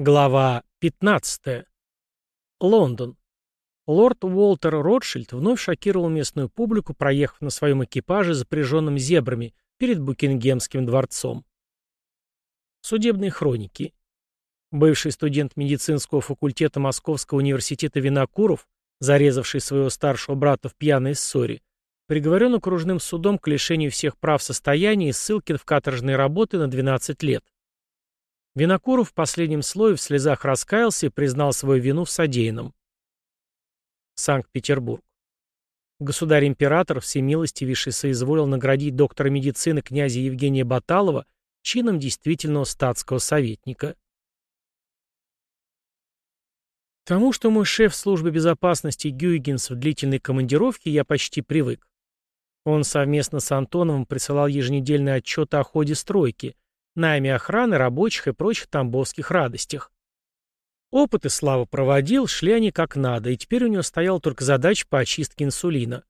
Глава 15. Лондон. Лорд Уолтер Ротшильд вновь шокировал местную публику, проехав на своем экипаже, запряженном зебрами, перед Букингемским дворцом. Судебные хроники. Бывший студент медицинского факультета Московского университета Винокуров, зарезавший своего старшего брата в пьяной ссоре, приговорен окружным судом к лишению всех прав состояния и ссылки в каторжные работы на 12 лет. Винокуров в последнем слое в слезах раскаялся и признал свою вину в содеянном. Санкт-Петербург. Государь-император всемилостивейший соизволил наградить доктора медицины князя Евгения Баталова чином действительного статского советника. Тому, что мой шеф службы безопасности Гюйгенс в длительной командировке, я почти привык. Он совместно с Антоновым присылал еженедельные отчеты о ходе стройки – найме охраны, рабочих и прочих тамбовских радостях. Опыты Слава проводил, шли они как надо, и теперь у него стояла только задача по очистке инсулина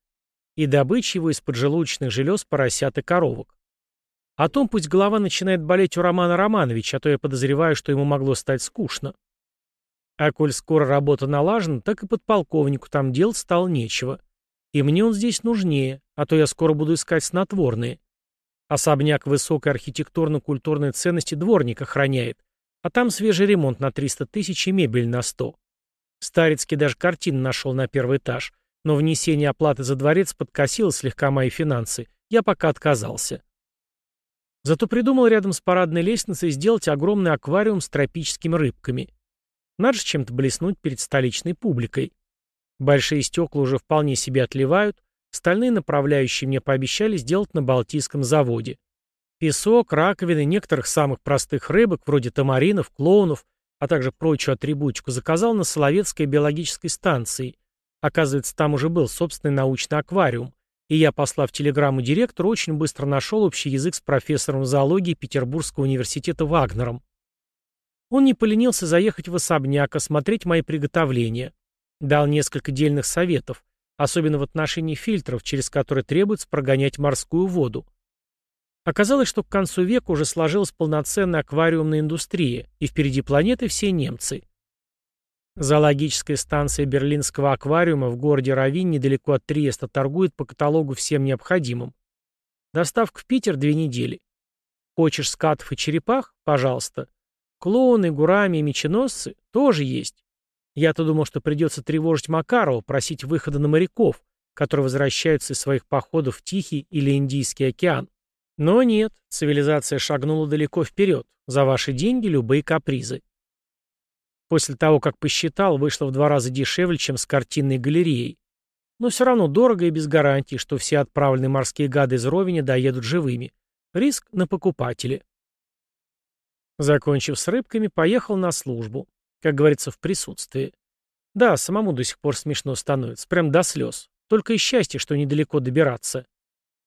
и добыче его из поджелудочных желез поросят и коровок. О том пусть голова начинает болеть у Романа Романовича, а то я подозреваю, что ему могло стать скучно. А коль скоро работа налажена, так и подполковнику там делать стало нечего. И мне он здесь нужнее, а то я скоро буду искать снотворные. Особняк высокой архитектурно-культурной ценности дворник охраняет, а там свежий ремонт на 300 тысяч и мебель на 100. Старецкий даже картину нашел на первый этаж, но внесение оплаты за дворец подкосило слегка мои финансы. Я пока отказался. Зато придумал рядом с парадной лестницей сделать огромный аквариум с тропическими рыбками. Надо же чем-то блеснуть перед столичной публикой. Большие стекла уже вполне себе отливают, Стальные направляющие мне пообещали сделать на Балтийском заводе. Песок, раковины, некоторых самых простых рыбок, вроде тамаринов, клоунов, а также прочую атрибутику, заказал на Соловецкой биологической станции. Оказывается, там уже был собственный научный аквариум, и я, послав телеграмму директору, очень быстро нашел общий язык с профессором зоологии Петербургского университета Вагнером. Он не поленился заехать в особняк, осмотреть мои приготовления. Дал несколько дельных советов, особенно в отношении фильтров, через которые требуется прогонять морскую воду. Оказалось, что к концу века уже сложилась полноценная аквариумная индустрия, и впереди планеты все немцы. Зоологическая станция Берлинского аквариума в городе Равин недалеко от Триеста торгует по каталогу всем необходимым. Доставка в Питер две недели. Хочешь скатов и черепах? Пожалуйста. Клоуны, гурами и меченосцы тоже есть. Я-то думал, что придется тревожить Макарова, просить выхода на моряков, которые возвращаются из своих походов в Тихий или Индийский океан. Но нет, цивилизация шагнула далеко вперед. За ваши деньги любые капризы. После того, как посчитал, вышло в два раза дешевле, чем с картинной галереей. Но все равно дорого и без гарантии, что все отправленные морские гады из Ровеня доедут живыми. Риск на покупателе. Закончив с рыбками, поехал на службу. Как говорится, в присутствии. Да, самому до сих пор смешно становится, прям до слез. Только и счастье, что недалеко добираться.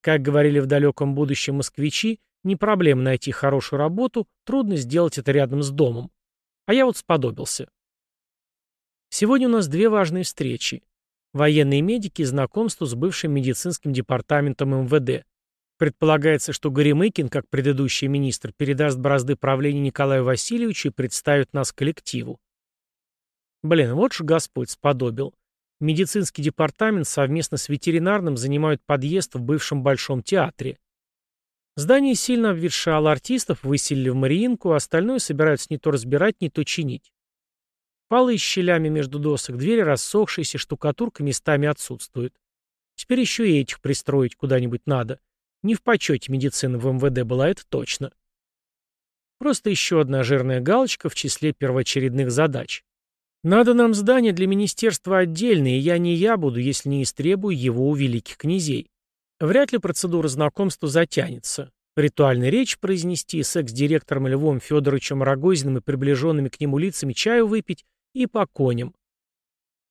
Как говорили в далеком будущем москвичи, не проблема найти хорошую работу, трудно сделать это рядом с домом. А я вот сподобился. Сегодня у нас две важные встречи. Военные медики и знакомство с бывшим медицинским департаментом МВД. Предполагается, что Горемыкин, как предыдущий министр, передаст бразды правления Николаю Васильевичу и представит нас коллективу. Блин, вот же Господь сподобил. Медицинский департамент совместно с ветеринарным занимают подъезд в бывшем Большом театре. Здание сильно обветшало, артистов выселили в Мариинку, а остальное собираются не то разбирать, не то чинить. Полы с щелями между досок, двери рассохшиеся, штукатурка местами отсутствует. Теперь еще и этих пристроить куда-нибудь надо. Не в почете медицины в МВД была, это точно. Просто еще одна жирная галочка в числе первоочередных задач. Надо нам здание для министерства отдельное, и я не я буду, если не истребую его у великих князей. Вряд ли процедура знакомства затянется. Ритуальную речь произнести, секс-директором Львом Федоровичем Рогозиным и приближенными к нему лицами чаю выпить и по коням.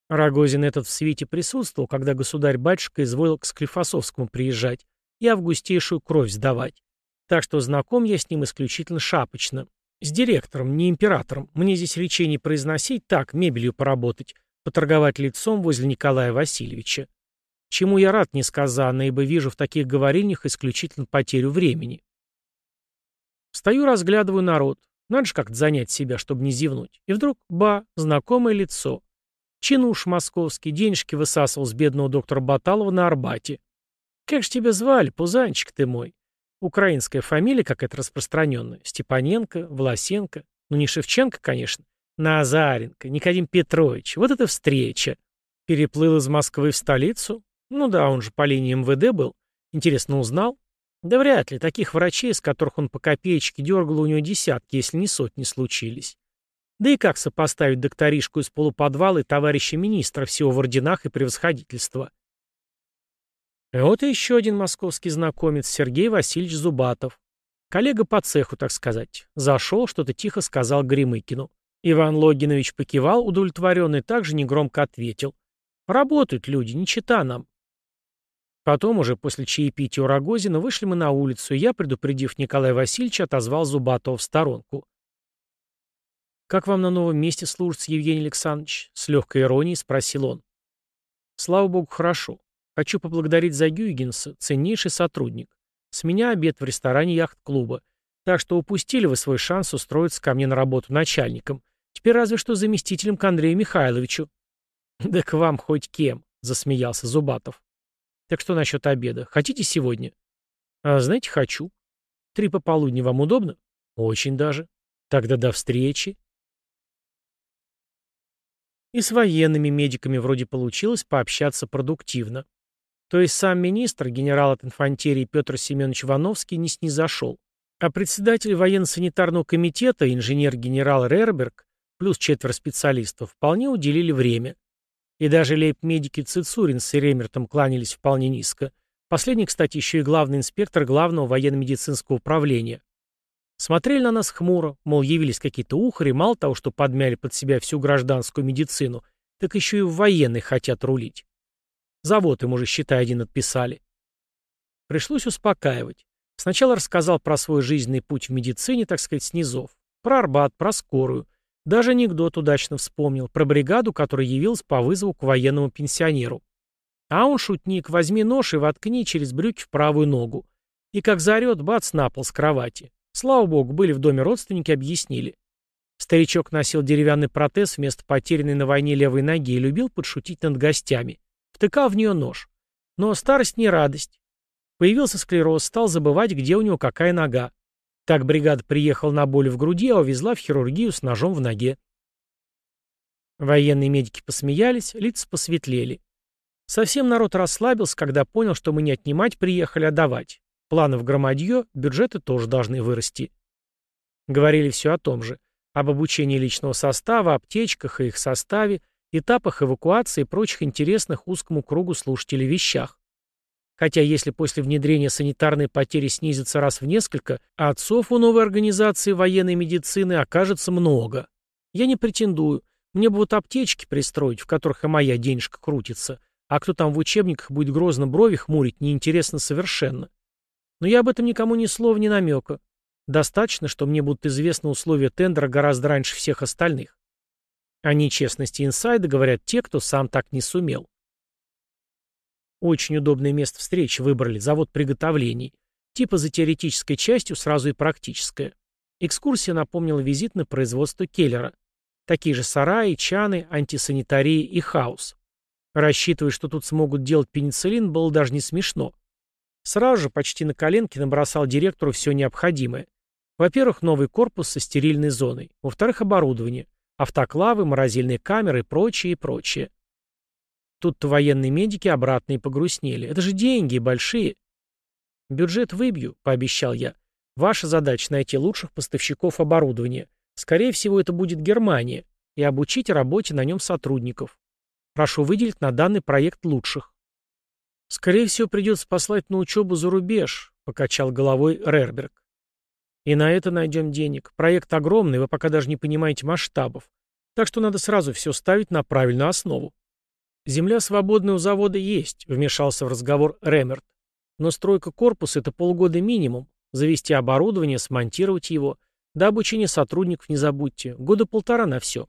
Рогозин этот в свете присутствовал, когда государь-батюшка изволил к Склифосовскому приезжать, и августейшую кровь сдавать. Так что знаком я с ним исключительно шапочно. С директором, не императором. Мне здесь речей не произносить, так, мебелью поработать, поторговать лицом возле Николая Васильевича. Чему я рад несказанно, ибо вижу в таких говорильнях исключительно потерю времени. Встаю, разглядываю народ. Надо же как-то занять себя, чтобы не зевнуть. И вдруг, ба, знакомое лицо. Чинуш московский, денежки высасывал с бедного доктора Баталова на Арбате. Как же тебя звали, пузанчик ты мой? Украинская фамилия какая-то распространенная. Степаненко, Власенко. Ну, не Шевченко, конечно. Назаренко, Никодим Петрович. Вот это встреча. Переплыл из Москвы в столицу? Ну да, он же по линии МВД был. Интересно, узнал? Да вряд ли. Таких врачей, с которых он по копеечке дергал, у него десятки, если не сотни случились. Да и как сопоставить докторишку из полуподвала и товарища министра всего в орденах и превосходительства? Вот и еще один московский знакомец, Сергей Васильевич Зубатов. Коллега по цеху, так сказать. Зашел, что-то тихо сказал Гремыкину. Иван Логинович покивал, удовлетворенный, также негромко ответил. Работают люди, не чита нам. Потом, уже после чаепития у Рогозина, вышли мы на улицу, и я, предупредив Николая Васильевича, отозвал Зубатова в сторонку. «Как вам на новом месте служится, Евгений Александрович?» — с легкой иронией спросил он. «Слава богу, хорошо. Хочу поблагодарить за Гюйгенса, ценнейший сотрудник. С меня обед в ресторане яхт-клуба. Так что упустили вы свой шанс устроиться ко мне на работу начальником. Теперь разве что заместителем к Андрею Михайловичу. Да к вам хоть кем, засмеялся Зубатов. Так что насчет обеда? Хотите сегодня? А знаете, хочу. Три пополудни вам удобно? Очень даже. Тогда до встречи. И с военными медиками вроде получилось пообщаться продуктивно. То есть сам министр, генерал от инфантерии Петр Семенович Вановский, не снизошел. А председатель военно-санитарного комитета, инженер-генерал Рерберг, плюс четверо специалистов, вполне уделили время. И даже лейб-медики Цицурин с Ремертом кланялись вполне низко. Последний, кстати, еще и главный инспектор главного военно-медицинского управления. Смотрели на нас хмуро, мол, явились какие-то ухари, мало того, что подмяли под себя всю гражданскую медицину, так еще и в военной хотят рулить. Завод им уже, считай, один отписали. Пришлось успокаивать. Сначала рассказал про свой жизненный путь в медицине, так сказать, снизов. Про Арбат, про скорую. Даже анекдот удачно вспомнил. Про бригаду, которая явилась по вызову к военному пенсионеру. А он, шутник, возьми нож и воткни через брюки в правую ногу. И как заорет, бац, на пол с кровати. Слава богу, были в доме родственники, объяснили. Старичок носил деревянный протез вместо потерянной на войне левой ноги и любил подшутить над гостями. Втыкал в нее нож. Но старость не радость. Появился склероз, стал забывать, где у него какая нога. Так бригада приехала на боль в груди, а увезла в хирургию с ножом в ноге. Военные медики посмеялись, лица посветлели. Совсем народ расслабился, когда понял, что мы не отнимать приехали, а давать. Планы в громадье, бюджеты тоже должны вырасти. Говорили все о том же. Об обучении личного состава, аптечках и их составе, этапах эвакуации и прочих интересных узкому кругу слушателей вещах. Хотя если после внедрения санитарные потери снизятся раз в несколько, а отцов у новой организации военной медицины окажется много. Я не претендую. Мне бы вот аптечки пристроить, в которых и моя денежка крутится. А кто там в учебниках будет грозно брови хмурить, неинтересно совершенно. Но я об этом никому ни слова, ни намека. Достаточно, что мне будут известны условия тендера гораздо раньше всех остальных. О нечестности инсайда говорят те, кто сам так не сумел. Очень удобное место встречи выбрали, завод приготовлений. Типа за теоретической частью сразу и практическая. Экскурсия напомнила визит на производство Келлера. Такие же сараи, чаны, антисанитарии и хаос. Рассчитывая, что тут смогут делать пенициллин, было даже не смешно. Сразу же, почти на коленке, набросал директору все необходимое. Во-первых, новый корпус со стерильной зоной. Во-вторых, оборудование. Автоклавы, морозильные камеры прочее, и прочее. Тут-то военные медики обратно и погрустнели. Это же деньги большие. Бюджет выбью, пообещал я. Ваша задача найти лучших поставщиков оборудования. Скорее всего, это будет Германия. И обучить работе на нем сотрудников. Прошу выделить на данный проект лучших. Скорее всего, придется послать на учебу за рубеж, покачал головой Рерберг. И на это найдем денег. Проект огромный, вы пока даже не понимаете масштабов. Так что надо сразу все ставить на правильную основу. «Земля свободная у завода есть», — вмешался в разговор Ремерт. «Но стройка корпуса — это полгода минимум. Завести оборудование, смонтировать его. До обучения сотрудников не забудьте. Года полтора на все».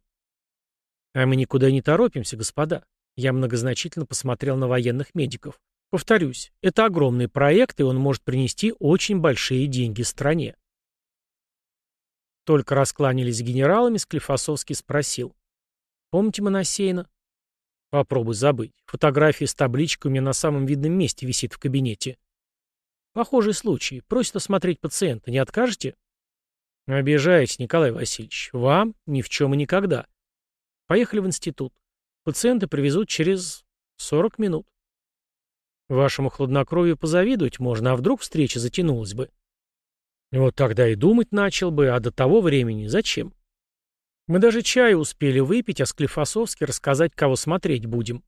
«А мы никуда не торопимся, господа». Я многозначительно посмотрел на военных медиков. Повторюсь, это огромный проект, и он может принести очень большие деньги стране. Только раскланялись генералами, Склифосовский спросил. «Помните Моносейна?» «Попробуй забыть. Фотография с табличкой у меня на самом видном месте висит в кабинете». «Похожий случай. Просит осмотреть пациента. Не откажете?» «Обижаете, Николай Васильевич. Вам ни в чем и никогда. Поехали в институт. Пациента привезут через 40 минут». «Вашему хладнокровию позавидовать можно, а вдруг встреча затянулась бы?» Вот тогда и думать начал бы, а до того времени зачем? Мы даже чаю успели выпить, а Склифосовский рассказать, кого смотреть будем.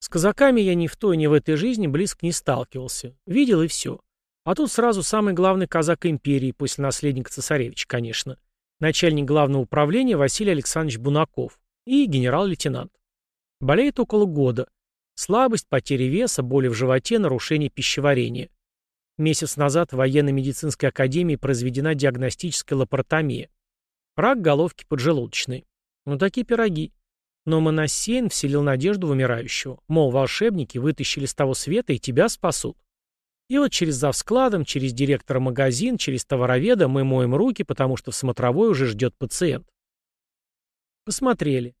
С казаками я ни в той, ни в этой жизни близко не сталкивался. Видел и все. А тут сразу самый главный казак империи, после наследника цесаревича, конечно. Начальник главного управления Василий Александрович Бунаков и генерал-лейтенант. Болеет около года. Слабость, потеря веса, боли в животе, нарушение пищеварения. Месяц назад в военно-медицинской академии произведена диагностическая лапаротомия. Рак головки поджелудочной. Ну такие пироги. Но Моносейн вселил надежду в умирающего. Мол, волшебники вытащили с того света и тебя спасут. И вот через завскладом, через директора магазин, через товароведа мы моем руки, потому что в смотровой уже ждет пациент. Посмотрели.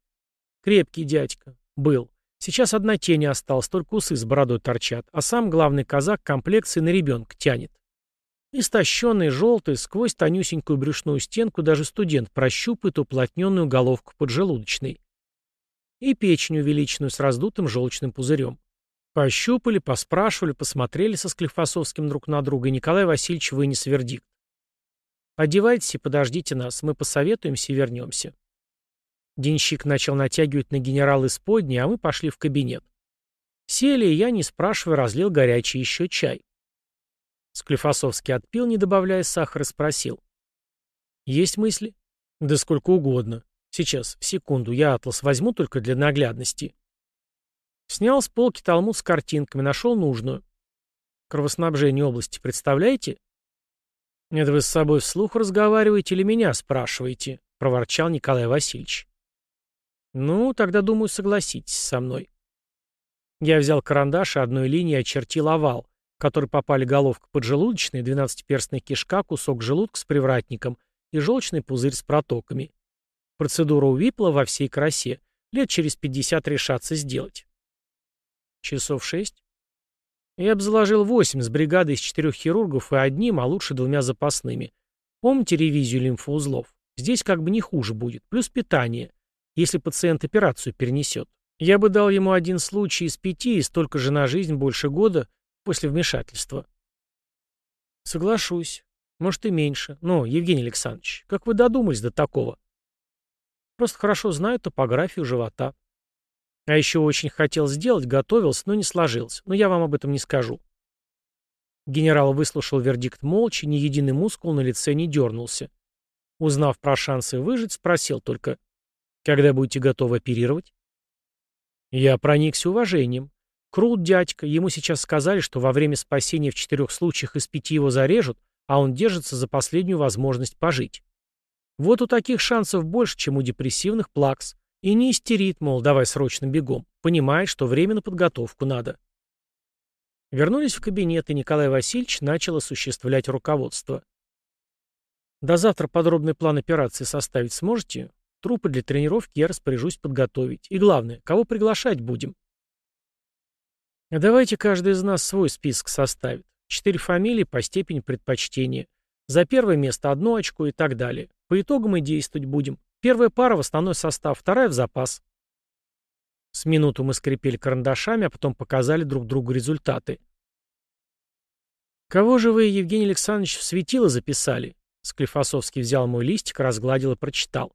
Крепкий дядька. Был. Сейчас одна тень осталась, только усы с бородой торчат, а сам главный казак комплекции на ребенка тянет. Истощенный, желтый, сквозь тонюсенькую брюшную стенку даже студент прощупает уплотненную головку поджелудочной. И печень увеличенную с раздутым желчным пузырем. Пощупали, поспрашивали, посмотрели со Склифосовским друг на друга, и Николай Васильевич вынес вердикт. «Одевайтесь и подождите нас, мы посоветуемся и вернемся». Денщик начал натягивать на генерал исподней, а мы пошли в кабинет. Сели, и я, не спрашивая, разлил горячий еще чай. Склифосовский отпил, не добавляя сахара, спросил. «Есть мысли?» «Да сколько угодно. Сейчас, секунду, я атлас возьму только для наглядности». Снял с полки талмуд с картинками, нашел нужную. Кровоснабжение области представляете? «Это вы с собой вслух разговариваете или меня спрашиваете?» — проворчал Николай Васильевич. «Ну, тогда, думаю, согласитесь со мной». Я взял карандаш и одной линией очертил овал, в который попали головка поджелудочная, двенадцатиперстная кишка, кусок желудка с привратником и желчный пузырь с протоками. Процедура у Випла во всей красе. Лет через пятьдесят решаться сделать. Часов шесть. Я бы заложил восемь с бригадой из четырех хирургов и одним, а лучше двумя запасными. Помните ревизию лимфоузлов? Здесь как бы не хуже будет. Плюс питание если пациент операцию перенесет. Я бы дал ему один случай из пяти и столько же на жизнь больше года после вмешательства. Соглашусь. Может и меньше. Но, Евгений Александрович, как вы додумались до такого? Просто хорошо знаю топографию живота. А еще очень хотел сделать, готовился, но не сложилось. Но я вам об этом не скажу. Генерал выслушал вердикт молча, ни единый мускул на лице не дернулся. Узнав про шансы выжить, спросил только, когда будете готовы оперировать? Я проникся уважением. Крут дядька, ему сейчас сказали, что во время спасения в четырех случаях из пяти его зарежут, а он держится за последнюю возможность пожить. Вот у таких шансов больше, чем у депрессивных плакс. И не истерит, мол, давай срочно бегом. Понимает, что время на подготовку надо. Вернулись в кабинет, и Николай Васильевич начал осуществлять руководство. До завтра подробный план операции составить сможете? Трупы для тренировки я распоряжусь подготовить. И главное, кого приглашать будем? Давайте каждый из нас свой список составит. Четыре фамилии по степени предпочтения. За первое место одно очко и так далее. По итогам и действовать будем. Первая пара в основной состав, вторая в запас. С минуту мы скрипели карандашами, а потом показали друг другу результаты. «Кого же вы, Евгений Александрович, в светило записали?» Склифосовский взял мой листик, разгладил и прочитал.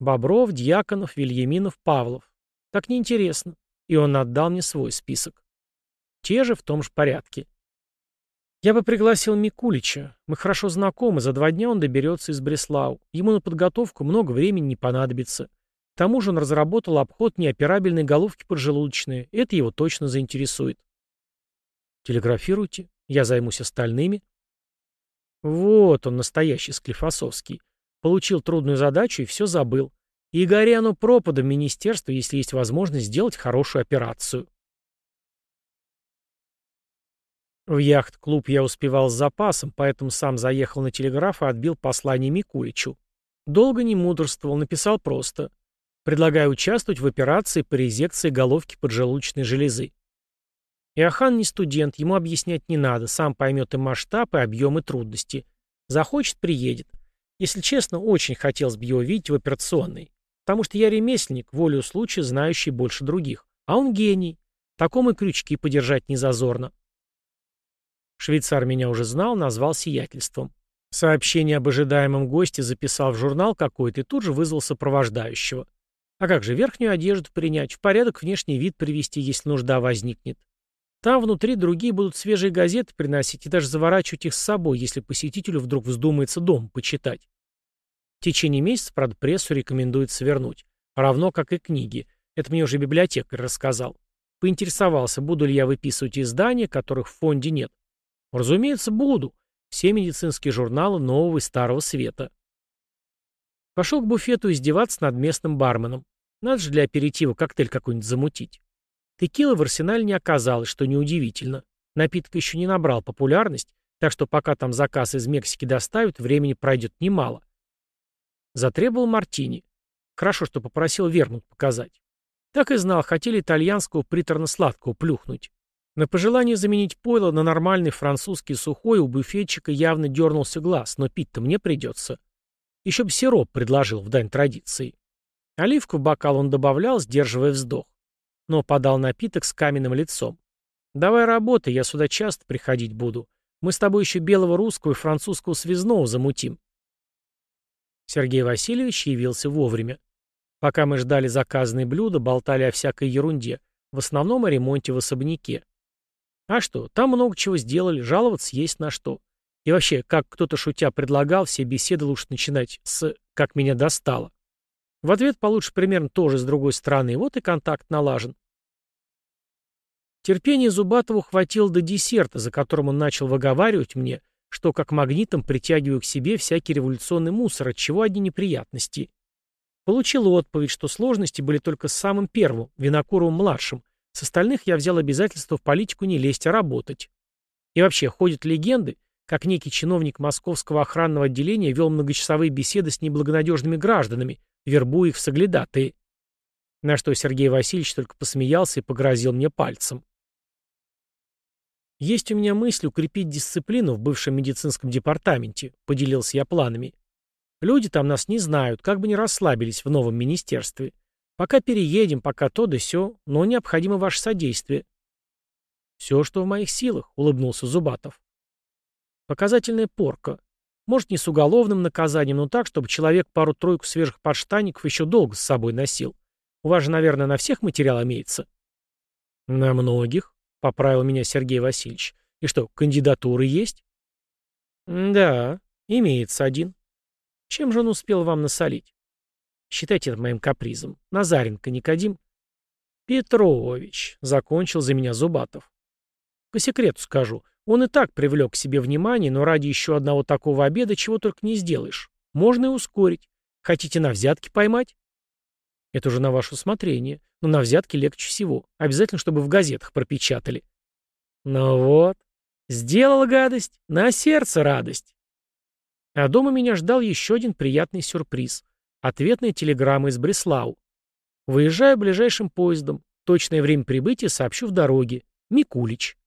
Бобров, Дьяконов, Вильяминов, Павлов. Так неинтересно. И он отдал мне свой список. Те же в том же порядке. Я бы пригласил Микулича. Мы хорошо знакомы, за два дня он доберется из Бреслау. Ему на подготовку много времени не понадобится. К тому же он разработал обход неоперабельной головки поджелудочной. Это его точно заинтересует. Телеграфируйте. Я займусь остальными. Вот он, настоящий Склифосовский. Получил трудную задачу и все забыл. И горе оно пропадом министерства, если есть возможность сделать хорошую операцию. В яхт-клуб я успевал с запасом, поэтому сам заехал на телеграф и отбил послание Микуличу. Долго не мудрствовал, написал просто. Предлагаю участвовать в операции по резекции головки поджелудочной железы. Иоанн не студент, ему объяснять не надо, сам поймет и масштаб, и объем, и трудности. Захочет — приедет. Если честно, очень хотелось бы его видеть в операционной. Потому что я ремесленник, волю случая, знающий больше других. А он гений. Такому и крючки подержать не зазорно. Швейцар меня уже знал, назвал сиятельством. Сообщение об ожидаемом госте записал в журнал какой-то и тут же вызвал сопровождающего. А как же верхнюю одежду принять, в порядок внешний вид привести, если нужда возникнет. Там внутри другие будут свежие газеты приносить и даже заворачивать их с собой, если посетителю вдруг вздумается дом почитать. В течение месяца, правда, прессу рекомендуется вернуть. Равно как и книги. Это мне уже библиотекарь рассказал. Поинтересовался, буду ли я выписывать издания, которых в фонде нет. Разумеется, буду. Все медицинские журналы нового и старого света. Пошел к буфету издеваться над местным барменом. Надо же для аперитива коктейль какой-нибудь замутить. Текила в арсенале не оказалось, что неудивительно. Напиток еще не набрал популярность, так что пока там заказ из Мексики доставят, времени пройдет немало. Затребовал мартини. Хорошо, что попросил вермут показать. Так и знал, хотели итальянского приторно-сладкого плюхнуть. На пожелание заменить пойло на нормальный французский сухой у буфетчика явно дернулся глаз, но пить-то мне придется. Еще бы сироп предложил в дань традиции. Оливку в бокал он добавлял, сдерживая вздох. Но подал напиток с каменным лицом. «Давай работай, я сюда часто приходить буду. Мы с тобой еще белого русского и французского связного замутим». Сергей Васильевич явился вовремя. Пока мы ждали заказанные блюда, болтали о всякой ерунде, в основном о ремонте в особняке. А что, там много чего сделали, жаловаться есть на что. И вообще, как кто-то шутя предлагал, все беседы лучше начинать с «как меня достало». В ответ получше примерно тоже с другой стороны, вот и контакт налажен. Терпение Зубатову хватило до десерта, за которым он начал выговаривать мне, что как магнитом притягиваю к себе всякий революционный мусор, от чего одни неприятности. Получил отповедь, что сложности были только с самым первым, Винокуровым-младшим, с остальных я взял обязательство в политику не лезть, а работать. И вообще, ходят легенды, как некий чиновник московского охранного отделения вел многочасовые беседы с неблагонадежными гражданами, вербуя их в соглядатые. На что Сергей Васильевич только посмеялся и погрозил мне пальцем. «Есть у меня мысль укрепить дисциплину в бывшем медицинском департаменте», — поделился я планами. «Люди там нас не знают, как бы не расслабились в новом министерстве. Пока переедем, пока то да сё, но необходимо ваше содействие. Все, что в моих силах, улыбнулся Зубатов. Показательная порка. Может, не с уголовным наказанием, но так, чтобы человек пару-тройку свежих подштанников еще долго с собой носил. У вас же, наверное, на всех материал имеется? На многих, поправил меня Сергей Васильевич. И что, кандидатуры есть? Да, имеется один. Чем же он успел вам насолить? Считайте это моим капризом. Назаренко Никодим. Петрович, закончил за меня Зубатов. По секрету скажу, он и так привлек к себе внимание, но ради еще одного такого обеда чего только не сделаешь. Можно и ускорить. Хотите на взятки поймать? Это уже на ваше усмотрение. Но на взятки легче всего. Обязательно, чтобы в газетах пропечатали. Ну вот. Сделал гадость, на сердце радость. А дома меня ждал еще один приятный сюрприз. Ответная телеграмма из Бреслау. Выезжаю ближайшим поездом. Точное время прибытия сообщу в дороге. Микулич.